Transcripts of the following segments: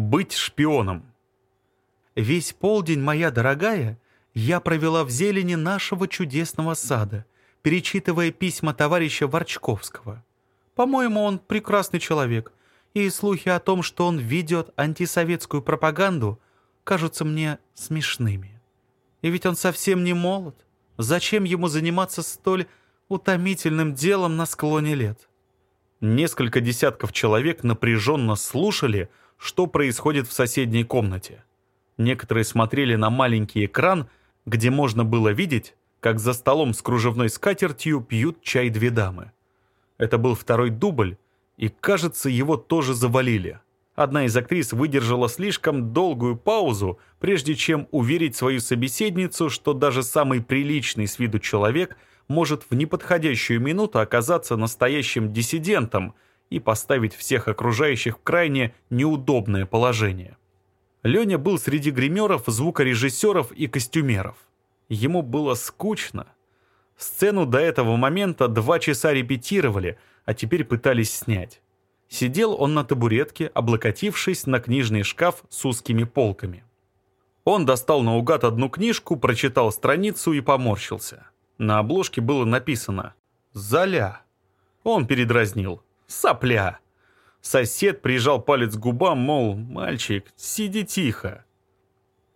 Быть шпионом. Весь полдень, моя дорогая, я провела в зелени нашего чудесного сада, перечитывая письма товарища Ворчковского. По-моему, он прекрасный человек, и слухи о том, что он ведет антисоветскую пропаганду, кажутся мне смешными. И ведь он совсем не молод. Зачем ему заниматься столь утомительным делом на склоне лет? Несколько десятков человек напряженно слушали, что происходит в соседней комнате. Некоторые смотрели на маленький экран, где можно было видеть, как за столом с кружевной скатертью пьют чай две дамы. Это был второй дубль, и, кажется, его тоже завалили. Одна из актрис выдержала слишком долгую паузу, прежде чем уверить свою собеседницу, что даже самый приличный с виду человек может в неподходящую минуту оказаться настоящим диссидентом – и поставить всех окружающих в крайне неудобное положение. Леня был среди гримеров, звукорежиссеров и костюмеров. Ему было скучно. Сцену до этого момента два часа репетировали, а теперь пытались снять. Сидел он на табуретке, облокотившись на книжный шкаф с узкими полками. Он достал наугад одну книжку, прочитал страницу и поморщился. На обложке было написано «Золя». Он передразнил. Сопля!» Сосед прижал палец к губам, мол, «Мальчик, сиди тихо».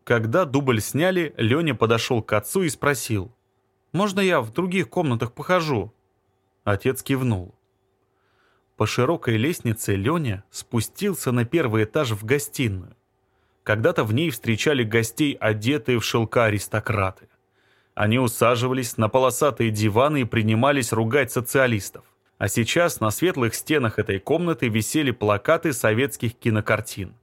Когда дубль сняли, Леня подошел к отцу и спросил. «Можно я в других комнатах похожу?» Отец кивнул. По широкой лестнице Леня спустился на первый этаж в гостиную. Когда-то в ней встречали гостей, одетые в шелка аристократы. Они усаживались на полосатые диваны и принимались ругать социалистов. А сейчас на светлых стенах этой комнаты висели плакаты советских кинокартин.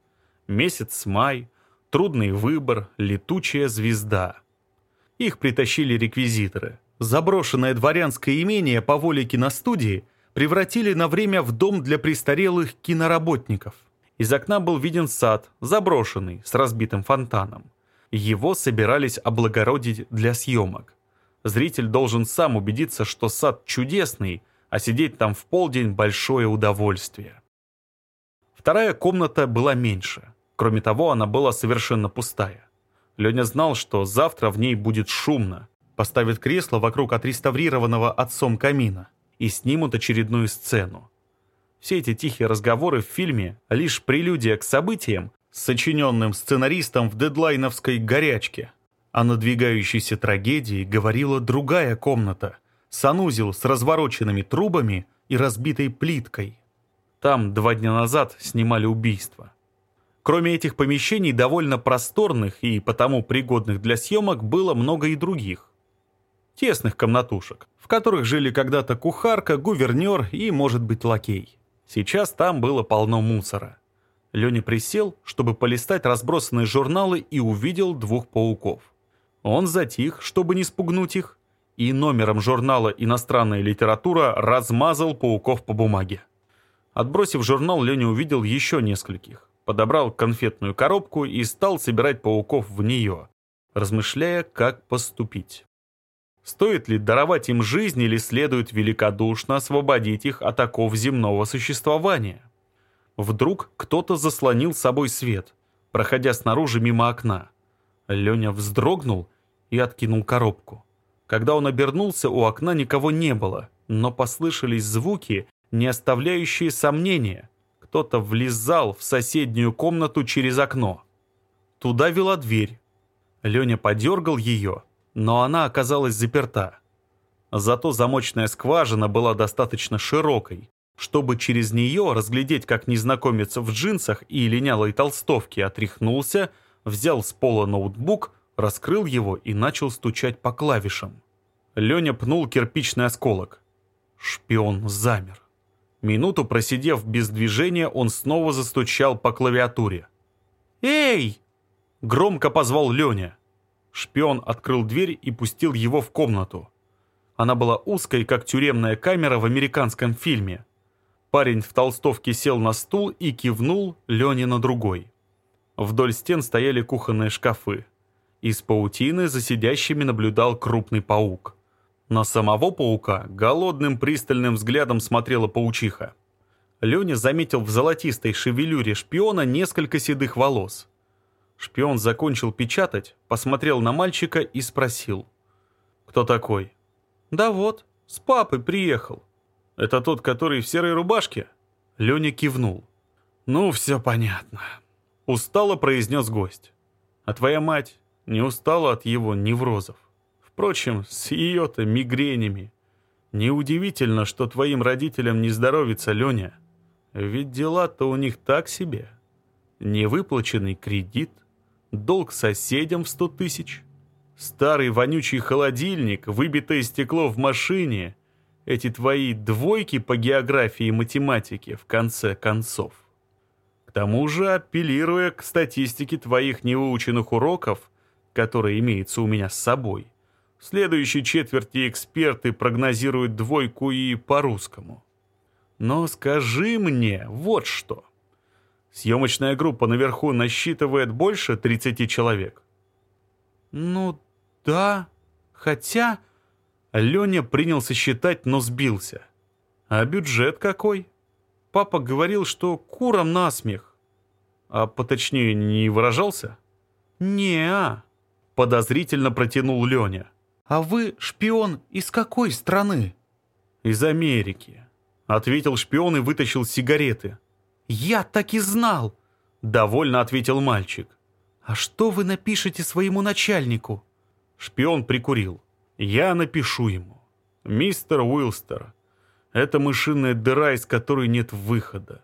«Месяц май», «Трудный выбор», «Летучая звезда». Их притащили реквизиторы. Заброшенное дворянское имение по воле киностудии превратили на время в дом для престарелых киноработников. Из окна был виден сад, заброшенный, с разбитым фонтаном. Его собирались облагородить для съемок. Зритель должен сам убедиться, что сад чудесный – а сидеть там в полдень – большое удовольствие. Вторая комната была меньше. Кроме того, она была совершенно пустая. Леня знал, что завтра в ней будет шумно. Поставят кресло вокруг отреставрированного отцом камина и снимут очередную сцену. Все эти тихие разговоры в фильме – лишь прелюдия к событиям, сочиненным сценаристом в дедлайновской «горячке». О надвигающейся трагедии говорила другая комната, санузел с развороченными трубами и разбитой плиткой. Там два дня назад снимали убийство. Кроме этих помещений, довольно просторных и потому пригодных для съемок, было много и других. Тесных комнатушек, в которых жили когда-то кухарка, гувернер и, может быть, лакей. Сейчас там было полно мусора. Леня присел, чтобы полистать разбросанные журналы и увидел двух пауков. Он затих, чтобы не спугнуть их, и номером журнала «Иностранная литература» размазал пауков по бумаге. Отбросив журнал, Леня увидел еще нескольких. Подобрал конфетную коробку и стал собирать пауков в нее, размышляя, как поступить. Стоит ли даровать им жизнь или следует великодушно освободить их от оков земного существования? Вдруг кто-то заслонил собой свет, проходя снаружи мимо окна. Леня вздрогнул и откинул коробку. Когда он обернулся, у окна никого не было, но послышались звуки, не оставляющие сомнения. Кто-то влезал в соседнюю комнату через окно. Туда вела дверь. Леня подергал ее, но она оказалась заперта. Зато замочная скважина была достаточно широкой, чтобы через нее разглядеть, как незнакомец в джинсах и линялой толстовке отряхнулся, взял с пола ноутбук, раскрыл его и начал стучать по клавишам. Леня пнул кирпичный осколок. Шпион замер. Минуту просидев без движения, он снова застучал по клавиатуре. «Эй!» — громко позвал Леня. Шпион открыл дверь и пустил его в комнату. Она была узкой, как тюремная камера в американском фильме. Парень в толстовке сел на стул и кивнул Лене на другой. Вдоль стен стояли кухонные шкафы. Из паутины за сидящими наблюдал крупный паук. На самого паука голодным пристальным взглядом смотрела паучиха. Леня заметил в золотистой шевелюре шпиона несколько седых волос. Шпион закончил печатать, посмотрел на мальчика и спросил. «Кто такой?» «Да вот, с папой приехал». «Это тот, который в серой рубашке?» Леня кивнул. «Ну, все понятно», — устало произнес гость. «А твоя мать не устала от его неврозов. Впрочем, с ее-то мигренями. Неудивительно, что твоим родителям не здоровится Леня. Ведь дела-то у них так себе. Невыплаченный кредит, долг соседям в сто тысяч, старый вонючий холодильник, выбитое стекло в машине, эти твои двойки по географии и математике, в конце концов. К тому же, апеллируя к статистике твоих неученных уроков, который имеется у меня с собой. В следующей четверти эксперты прогнозируют двойку и по-русскому. Но скажи мне вот что. Съемочная группа наверху насчитывает больше 30 человек? Ну да, хотя... Леня принялся считать, но сбился. А бюджет какой? Папа говорил, что курам насмех. А поточнее не выражался? не -а подозрительно протянул Леня. «А вы шпион из какой страны?» «Из Америки», — ответил шпион и вытащил сигареты. «Я так и знал!» — довольно ответил мальчик. «А что вы напишете своему начальнику?» Шпион прикурил. «Я напишу ему. Мистер Уилстер, это мышиная дыра, из которой нет выхода.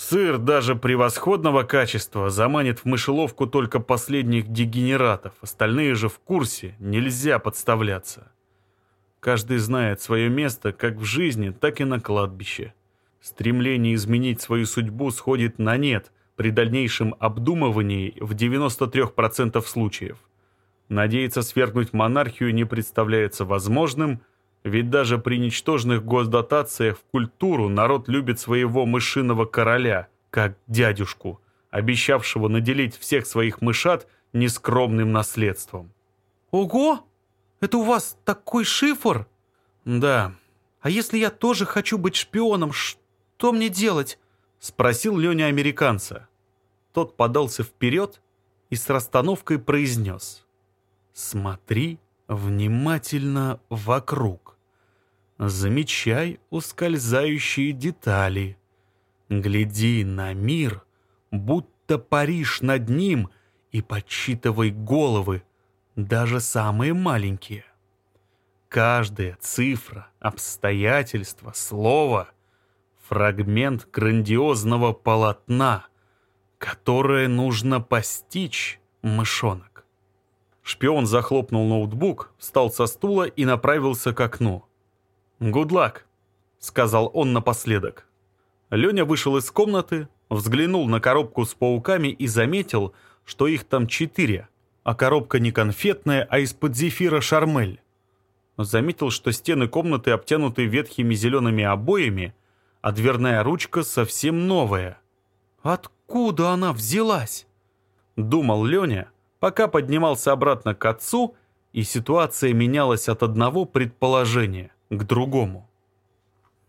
Сыр даже превосходного качества заманит в мышеловку только последних дегенератов, остальные же в курсе, нельзя подставляться. Каждый знает свое место как в жизни, так и на кладбище. Стремление изменить свою судьбу сходит на нет при дальнейшем обдумывании в 93% случаев. Надеяться свергнуть монархию не представляется возможным – ведь даже при ничтожных госдотациях в культуру народ любит своего мышиного короля, как дядюшку, обещавшего наделить всех своих мышат нескромным наследством. «Ого! Это у вас такой шифр?» «Да. А если я тоже хочу быть шпионом, что мне делать?» Спросил Леня американца. Тот подался вперед и с расстановкой произнес. «Смотри внимательно вокруг» замечай ускользающие детали. Гляди на мир, будто паришь над ним и подсчитывай головы, даже самые маленькие. Каждая цифра, обстоятельство, слово — фрагмент грандиозного полотна, которое нужно постичь, мышонок. Шпион захлопнул ноутбук, встал со стула и направился к окну — «Good luck», — сказал он напоследок. Леня вышел из комнаты, взглянул на коробку с пауками и заметил, что их там четыре, а коробка не конфетная, а из-под зефира шармель. Заметил, что стены комнаты обтянуты ветхими зелеными обоями, а дверная ручка совсем новая. «Откуда она взялась?» — думал Леня, пока поднимался обратно к отцу, и ситуация менялась от одного предположения к другому.